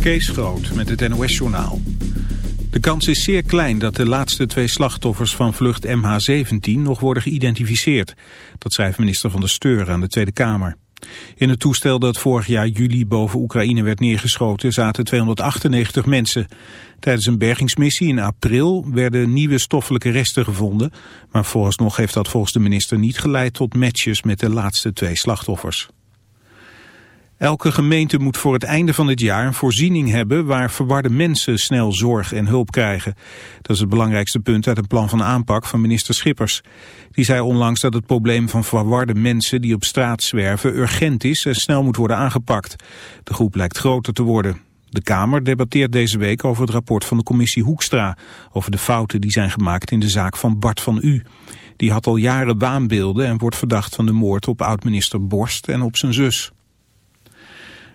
Kees Groot met het NOS-journaal. De kans is zeer klein dat de laatste twee slachtoffers van vlucht MH17 nog worden geïdentificeerd. Dat schrijft minister van de Steur aan de Tweede Kamer. In het toestel dat vorig jaar juli boven Oekraïne werd neergeschoten zaten 298 mensen. Tijdens een bergingsmissie in april werden nieuwe stoffelijke resten gevonden. Maar vooralsnog heeft dat volgens de minister niet geleid tot matches met de laatste twee slachtoffers. Elke gemeente moet voor het einde van dit jaar een voorziening hebben waar verwarde mensen snel zorg en hulp krijgen. Dat is het belangrijkste punt uit een plan van aanpak van minister Schippers. Die zei onlangs dat het probleem van verwarde mensen die op straat zwerven urgent is en snel moet worden aangepakt. De groep lijkt groter te worden. De Kamer debatteert deze week over het rapport van de commissie Hoekstra over de fouten die zijn gemaakt in de zaak van Bart van U. Die had al jaren waanbeelden en wordt verdacht van de moord op oud-minister Borst en op zijn zus.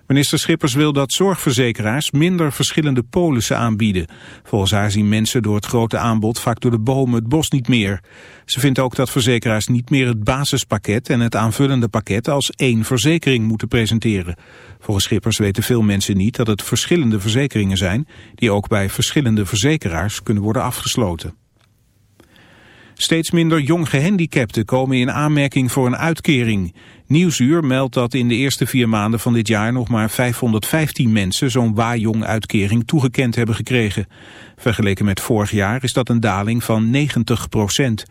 Minister Schippers wil dat zorgverzekeraars minder verschillende polissen aanbieden. Volgens haar zien mensen door het grote aanbod vaak door de bomen het bos niet meer. Ze vindt ook dat verzekeraars niet meer het basispakket en het aanvullende pakket als één verzekering moeten presenteren. Volgens Schippers weten veel mensen niet dat het verschillende verzekeringen zijn die ook bij verschillende verzekeraars kunnen worden afgesloten. Steeds minder jong gehandicapten komen in aanmerking voor een uitkering. Nieuwsuur meldt dat in de eerste vier maanden van dit jaar nog maar 515 mensen zo'n Wa-jong-uitkering toegekend hebben gekregen. Vergeleken met vorig jaar is dat een daling van 90 procent.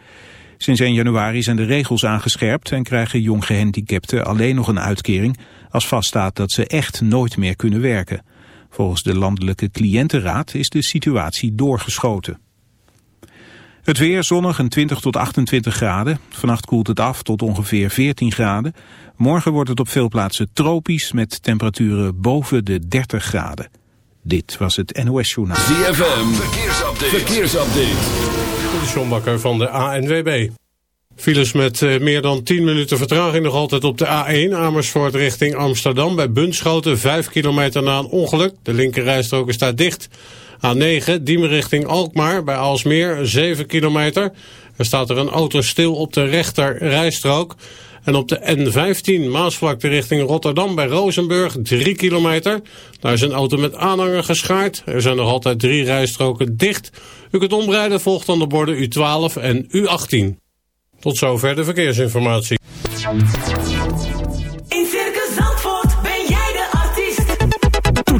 Sinds 1 januari zijn de regels aangescherpt en krijgen jong gehandicapten alleen nog een uitkering als vaststaat dat ze echt nooit meer kunnen werken. Volgens de Landelijke Cliëntenraad is de situatie doorgeschoten. Het weer zonnig en 20 tot 28 graden. Vannacht koelt het af tot ongeveer 14 graden. Morgen wordt het op veel plaatsen tropisch met temperaturen boven de 30 graden. Dit was het NOS Journaal. ZFM, verkeersupdate. verkeersupdate. De Bakker van de ANWB. Files met uh, meer dan 10 minuten vertraging nog altijd op de A1 Amersfoort richting Amsterdam. Bij Bunschoten 5 kilometer na een ongeluk. De linkerrijstrook staat dicht. A9, Diemen richting Alkmaar, bij Alsmeer, 7 kilometer. Er staat er een auto stil op de rechter rijstrook. En op de N15 Maasvlakte richting Rotterdam bij Rozenburg 3 kilometer. Daar is een auto met aanhanger geschaard. Er zijn nog altijd drie rijstroken dicht. U kunt omrijden, volgt dan de borden U12 en U18. Tot zover de verkeersinformatie.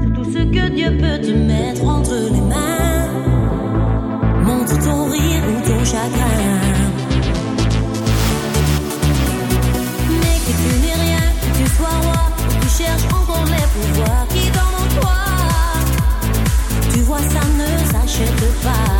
C'est tout ce que Dieu peut te mettre entre les mains. Montre ton rire ou ton chagrin. Mais que tu n'es rien, que tu sois roi, tu cherches encore les pouvoirs qui dorment en toi. Tu vois, ça ne s'achète pas.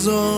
is on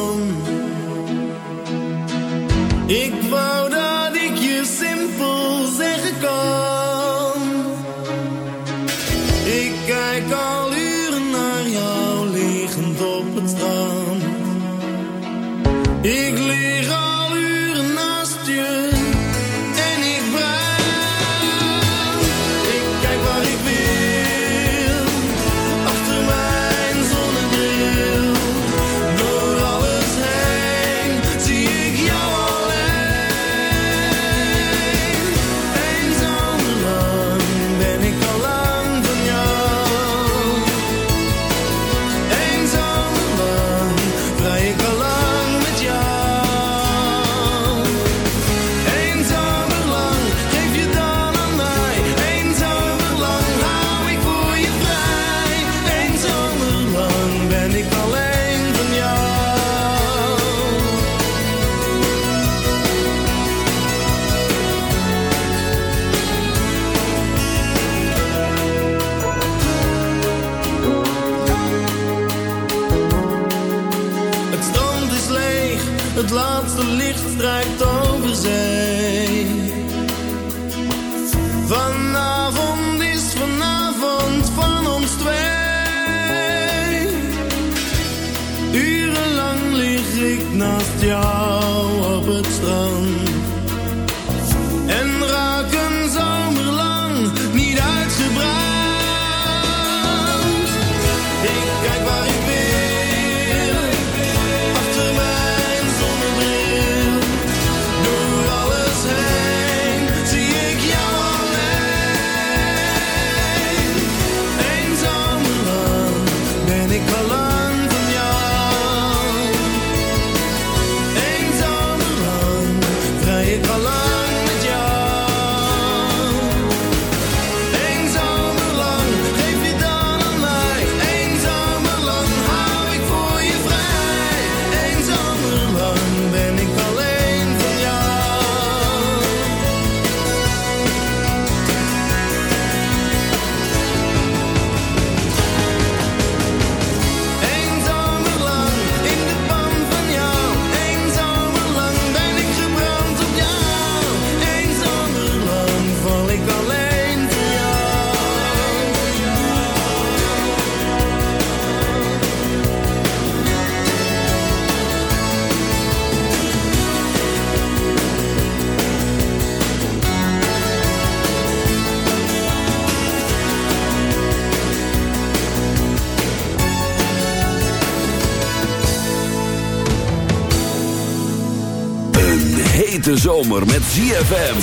hete zomer met ZFM.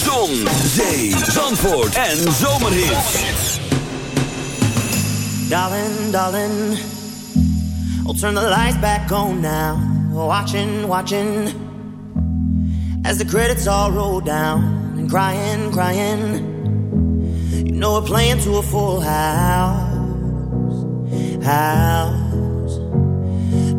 Zon, zee, zandvoort en zomerhits. Darling, darling, I'll turn the lights back on now. Watching, watching, as the credits all roll down. And crying, crying, you know we're playing to a full house. House.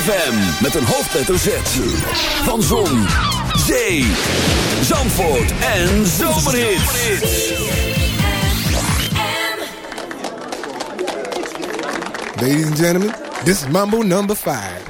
FM met een hoofdletter Z. Van Zon, Zee, Zandvoort en Zomerhit. Ladies and gentlemen, this is Mambo number 5.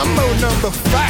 Mambo number five.